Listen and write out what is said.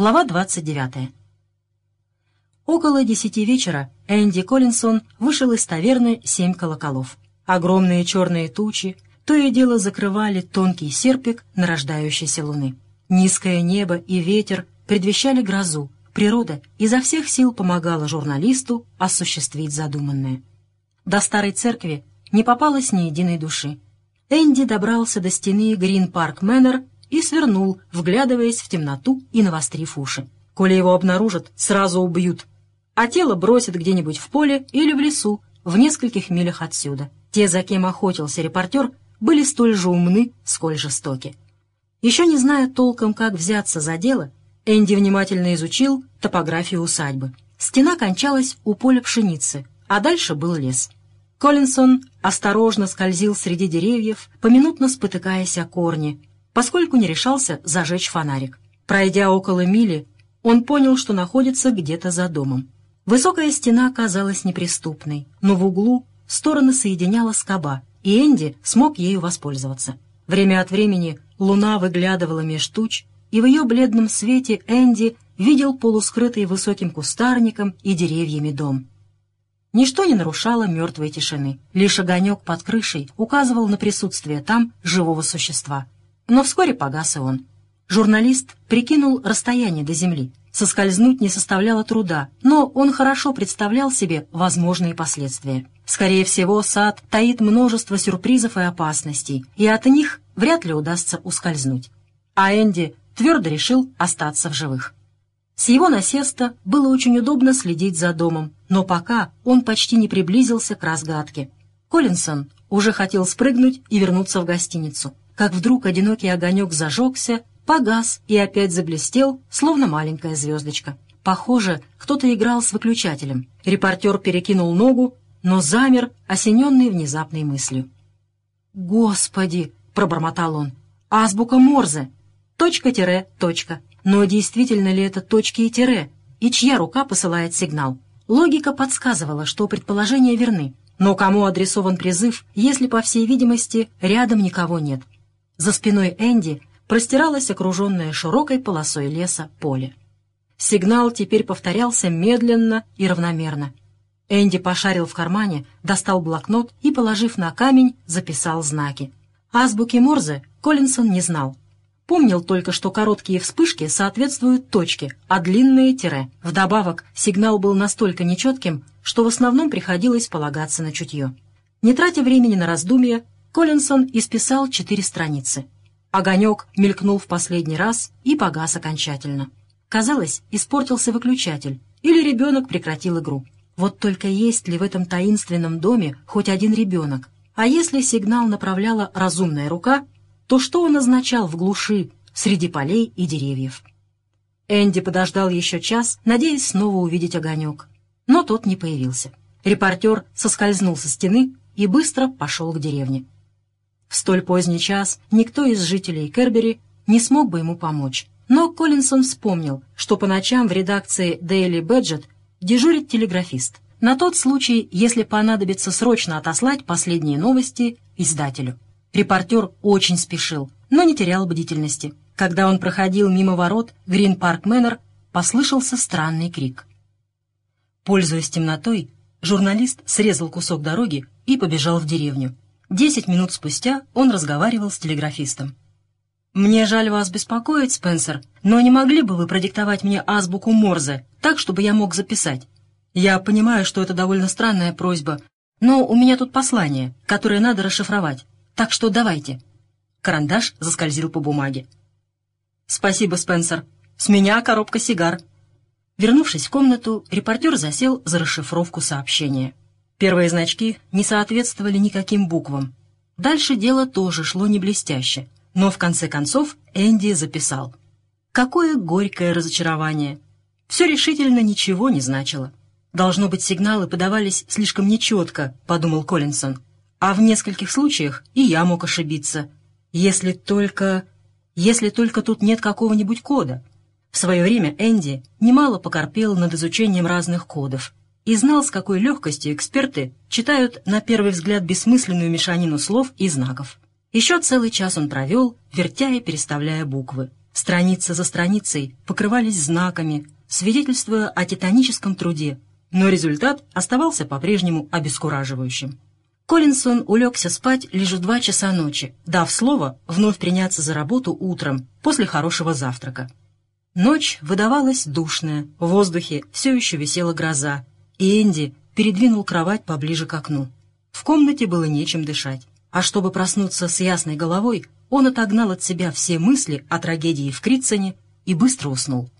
Глава 29. Около десяти вечера Энди Коллинсон вышел из таверны «Семь колоколов». Огромные черные тучи то и дело закрывали тонкий серпик нарождающейся луны. Низкое небо и ветер предвещали грозу. Природа изо всех сил помогала журналисту осуществить задуманное. До старой церкви не попалось ни единой души. Энди добрался до стены Грин Парк Мэннер и свернул, вглядываясь в темноту и навострив уши. Коли его обнаружат, сразу убьют, а тело бросят где-нибудь в поле или в лесу, в нескольких милях отсюда. Те, за кем охотился репортер, были столь же умны, сколь жестоки. Еще не зная толком, как взяться за дело, Энди внимательно изучил топографию усадьбы. Стена кончалась у поля пшеницы, а дальше был лес. Коллинсон осторожно скользил среди деревьев, поминутно спотыкаясь о корни, поскольку не решался зажечь фонарик. Пройдя около мили, он понял, что находится где-то за домом. Высокая стена казалась неприступной, но в углу стороны соединяла скоба, и Энди смог ею воспользоваться. Время от времени луна выглядывала меж туч, и в ее бледном свете Энди видел полускрытый высоким кустарником и деревьями дом. Ничто не нарушало мертвой тишины. Лишь огонек под крышей указывал на присутствие там живого существа. Но вскоре погас и он. Журналист прикинул расстояние до земли. Соскользнуть не составляло труда, но он хорошо представлял себе возможные последствия. Скорее всего, сад таит множество сюрпризов и опасностей, и от них вряд ли удастся ускользнуть. А Энди твердо решил остаться в живых. С его насеста было очень удобно следить за домом, но пока он почти не приблизился к разгадке. Коллинсон уже хотел спрыгнуть и вернуться в гостиницу, как вдруг одинокий огонек зажегся, погас и опять заблестел, словно маленькая звездочка. Похоже, кто-то играл с выключателем. Репортер перекинул ногу, но замер, осененный внезапной мыслью. «Господи!» — пробормотал он. «Азбука Морзе! Точка-тире, точка. Но действительно ли это точки и тире? И чья рука посылает сигнал? Логика подсказывала, что предположения верны. Но кому адресован призыв, если, по всей видимости, рядом никого нет? За спиной Энди простиралось окруженное широкой полосой леса поле. Сигнал теперь повторялся медленно и равномерно. Энди пошарил в кармане, достал блокнот и, положив на камень, записал знаки. Азбуки Морзе Коллинсон не знал, Помнил только, что короткие вспышки соответствуют точке, а длинные — тире. Вдобавок, сигнал был настолько нечетким, что в основном приходилось полагаться на чутье. Не тратя времени на раздумья, Коллинсон исписал четыре страницы. Огонек мелькнул в последний раз и погас окончательно. Казалось, испортился выключатель, или ребенок прекратил игру. Вот только есть ли в этом таинственном доме хоть один ребенок? А если сигнал направляла разумная рука, то что он означал в глуши, среди полей и деревьев? Энди подождал еще час, надеясь снова увидеть огонек. Но тот не появился. Репортер соскользнул со стены и быстро пошел к деревне. В столь поздний час никто из жителей Кербери не смог бы ему помочь. Но Коллинсон вспомнил, что по ночам в редакции Daily Budget дежурит телеграфист. На тот случай, если понадобится срочно отослать последние новости издателю. Репортер очень спешил, но не терял бдительности. Когда он проходил мимо ворот Грин Парк Мэннер, послышался странный крик. Пользуясь темнотой, журналист срезал кусок дороги и побежал в деревню. Десять минут спустя он разговаривал с телеграфистом. «Мне жаль вас беспокоить, Спенсер, но не могли бы вы продиктовать мне азбуку Морзе, так, чтобы я мог записать? Я понимаю, что это довольно странная просьба, но у меня тут послание, которое надо расшифровать. Так что давайте». Карандаш заскользил по бумаге. «Спасибо, Спенсер. С меня коробка сигар». Вернувшись в комнату, репортер засел за расшифровку сообщения. Первые значки не соответствовали никаким буквам. Дальше дело тоже шло не блестяще, но в конце концов Энди записал. Какое горькое разочарование! Все решительно ничего не значило. Должно быть, сигналы подавались слишком нечетко, подумал Коллинсон. А в нескольких случаях и я мог ошибиться. Если только... Если только тут нет какого-нибудь кода. В свое время Энди немало покорпел над изучением разных кодов и знал, с какой легкостью эксперты читают на первый взгляд бессмысленную мешанину слов и знаков. Еще целый час он провел, вертя и переставляя буквы. Страница за страницей покрывались знаками, свидетельствуя о титаническом труде, но результат оставался по-прежнему обескураживающим. Коллинсон улегся спать лишь в два часа ночи, дав слово вновь приняться за работу утром, после хорошего завтрака. Ночь выдавалась душная, в воздухе все еще висела гроза, и Энди передвинул кровать поближе к окну. В комнате было нечем дышать, а чтобы проснуться с ясной головой, он отогнал от себя все мысли о трагедии в Критсоне и быстро уснул.